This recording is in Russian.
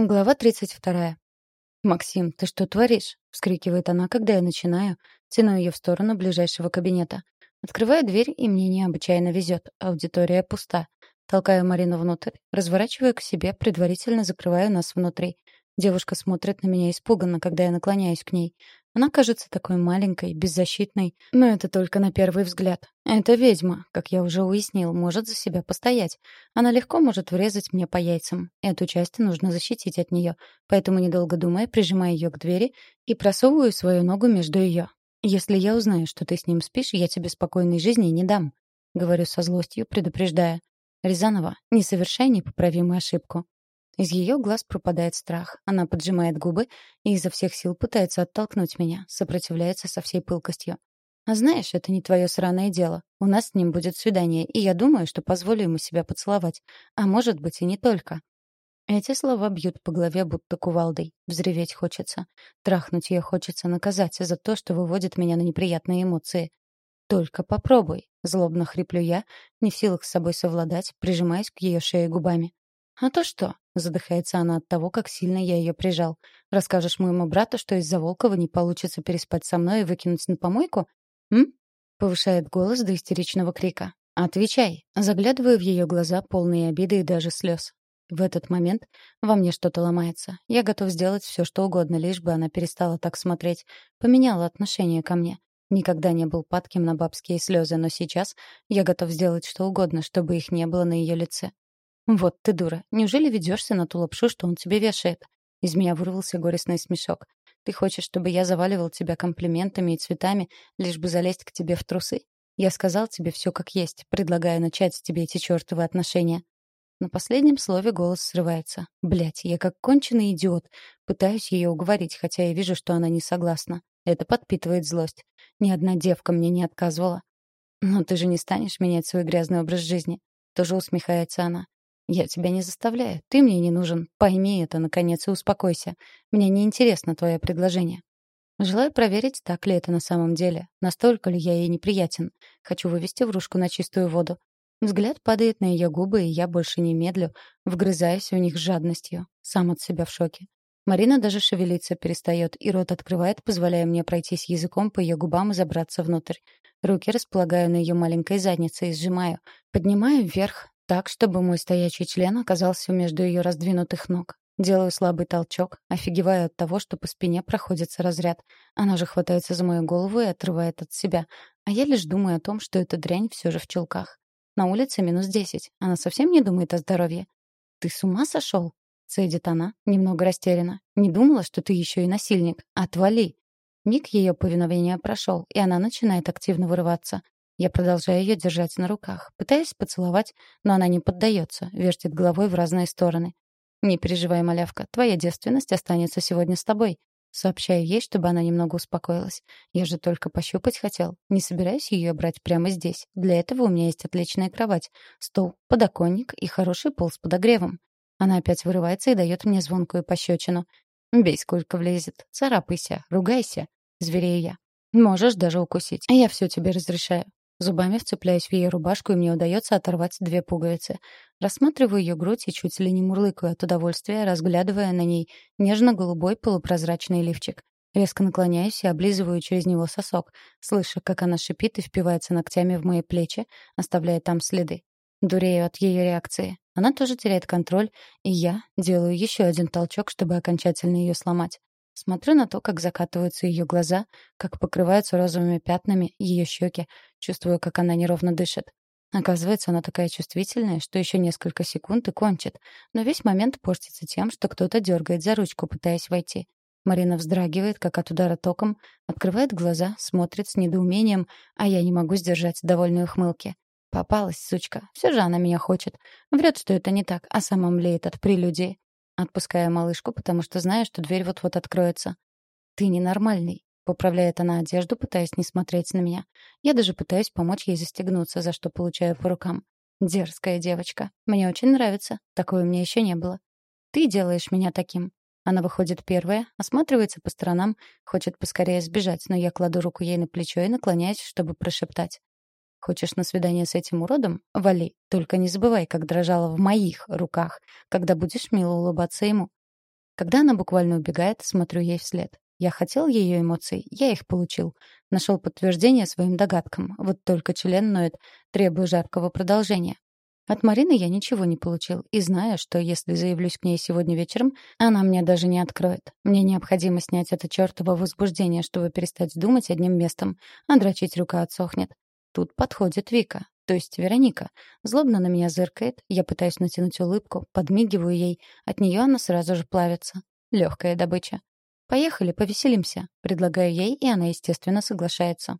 Глава 32. «Максим, ты что творишь?» — вскрикивает она, когда я начинаю. Тяну ее в сторону ближайшего кабинета. Открываю дверь, и мне необычайно везет. Аудитория пуста. Толкаю Марину внутрь, разворачиваю к себе, предварительно закрываю нас внутри. Девушка смотрит на меня испуганно, когда я наклоняюсь к ней. Она кажется такой маленькой, беззащитной, но это только на первый взгляд. Это ведьма, как я уже уяснил, может за себя постоять. Она легко может врезать мне по яйцам. Эту часть нужно защитить от нее, поэтому, недолго думая, прижимаю ее к двери и просовываю свою ногу между ее. «Если я узнаю, что ты с ним спишь, я тебе спокойной жизни не дам», — говорю со злостью, предупреждая. «Рязанова, не совершай непоправимую ошибку. Из ее глаз пропадает страх. Она поджимает губы и изо всех сил пытается оттолкнуть меня, сопротивляется со всей пылкостью. А знаешь, это не твое сраное дело. У нас с ним будет свидание, и я думаю, что позволю ему себя поцеловать. А может быть, и не только. Эти слова бьют по голове будто кувалдой. Взреветь хочется. Трахнуть ее хочется, наказать за то, что выводит меня на неприятные эмоции. «Только попробуй», — злобно хриплю я, не в силах с собой совладать, прижимаясь к ее шее губами. «А то что?» — задыхается она от того, как сильно я ее прижал. «Расскажешь моему брату, что из-за Волкова не получится переспать со мной и выкинуть на помойку? М?» — повышает голос до истеричного крика. «Отвечай!» Заглядываю в ее глаза, полные обиды и даже слез. В этот момент во мне что-то ломается. Я готов сделать все, что угодно, лишь бы она перестала так смотреть, поменяла отношение ко мне. Никогда не был падким на бабские слезы, но сейчас я готов сделать что угодно, чтобы их не было на ее лице. «Вот ты дура. Неужели ведешься на ту лапшу, что он тебе вешает?» Из меня вырвался горестный смешок. «Ты хочешь, чтобы я заваливал тебя комплиментами и цветами, лишь бы залезть к тебе в трусы? Я сказал тебе все как есть, предлагаю начать с тебе эти чертовы отношения». На последнем слове голос срывается. Блять, я как конченый идиот. Пытаюсь ее уговорить, хотя я вижу, что она не согласна. Это подпитывает злость. Ни одна девка мне не отказывала. «Но ты же не станешь менять свой грязный образ жизни?» Тоже усмехается она. «Я тебя не заставляю. Ты мне не нужен. Пойми это, наконец, и успокойся. Мне не интересно твое предложение». Желаю проверить, так ли это на самом деле. Настолько ли я ей неприятен. Хочу вывести врушку на чистую воду. Взгляд падает на ее губы, и я больше не медлю, вгрызаясь в них жадностью. Сам от себя в шоке. Марина даже шевелиться перестает, и рот открывает, позволяя мне пройтись языком по ее губам и забраться внутрь. Руки располагаю на ее маленькой заднице и сжимаю. Поднимаю вверх, так, чтобы мой стоячий член оказался между ее раздвинутых ног. Делаю слабый толчок, офигеваю от того, что по спине проходится разряд. Она же хватается за мою голову и отрывает от себя. А я лишь думаю о том, что эта дрянь все же в чулках. На улице минус десять. Она совсем не думает о здоровье. «Ты с ума сошел?» — цедит она, немного растеряна. «Не думала, что ты еще и насильник. Отвали!» Миг ее повиновения прошел, и она начинает активно вырываться. Я продолжаю ее держать на руках, пытаясь поцеловать, но она не поддается, вертит головой в разные стороны. «Не переживай, малявка, твоя девственность останется сегодня с тобой», Сообщаю ей, чтобы она немного успокоилась. Я же только пощупать хотел. Не собираюсь ее брать прямо здесь. Для этого у меня есть отличная кровать, стол, подоконник и хороший пол с подогревом. Она опять вырывается и дает мне звонкую пощечину. «Бей, сколько влезет. Царапайся, ругайся», — зверею я. «Можешь даже укусить. Я все тебе разрешаю. Зубами вцепляюсь в ее рубашку, и мне удается оторвать две пуговицы. Рассматриваю ее грудь и чуть ли не мурлыкаю от удовольствия, разглядывая на ней нежно-голубой полупрозрачный лифчик. Резко наклоняюсь и облизываю через него сосок, слыша, как она шипит и впивается ногтями в мои плечи, оставляя там следы. Дурею от ее реакции. Она тоже теряет контроль, и я делаю еще один толчок, чтобы окончательно ее сломать. Смотрю на то, как закатываются ее глаза, как покрываются розовыми пятнами ее щеки, чувствую, как она неровно дышит. Оказывается, она такая чувствительная, что еще несколько секунд и кончит. Но весь момент портится тем, что кто-то дергает за ручку, пытаясь войти. Марина вздрагивает, как от удара током, открывает глаза, смотрит с недоумением, а я не могу сдержать довольной ухмылки. Попалась, сучка. Все же она меня хочет. Врет, что это не так, а сама млеет от прелюдии. Отпускаю малышку, потому что знаю, что дверь вот-вот откроется. «Ты ненормальный», — поправляет она одежду, пытаясь не смотреть на меня. Я даже пытаюсь помочь ей застегнуться, за что получаю по рукам. Дерзкая девочка. Мне очень нравится. Такое у меня еще не было. Ты делаешь меня таким. Она выходит первая, осматривается по сторонам, хочет поскорее сбежать, но я кладу руку ей на плечо и наклоняюсь, чтобы прошептать. Хочешь на свидание с этим уродом? Вали. Только не забывай, как дрожала в моих руках, когда будешь мило улыбаться ему. Когда она буквально убегает, смотрю ей вслед. Я хотел ее эмоций, я их получил. Нашел подтверждение своим догадкам. Вот только член ноет, требуя жаркого продолжения. От Марины я ничего не получил, и знаю, что если заявлюсь к ней сегодня вечером, она мне даже не откроет. Мне необходимо снять это чёртово возбуждение, чтобы перестать думать одним местом, а дрочить рука отсохнет. Тут подходит Вика, то есть Вероника. Злобно на меня зыркает, я пытаюсь натянуть улыбку, подмигиваю ей, от неё она сразу же плавится. Лёгкая добыча. «Поехали, повеселимся», — предлагаю ей, и она, естественно, соглашается.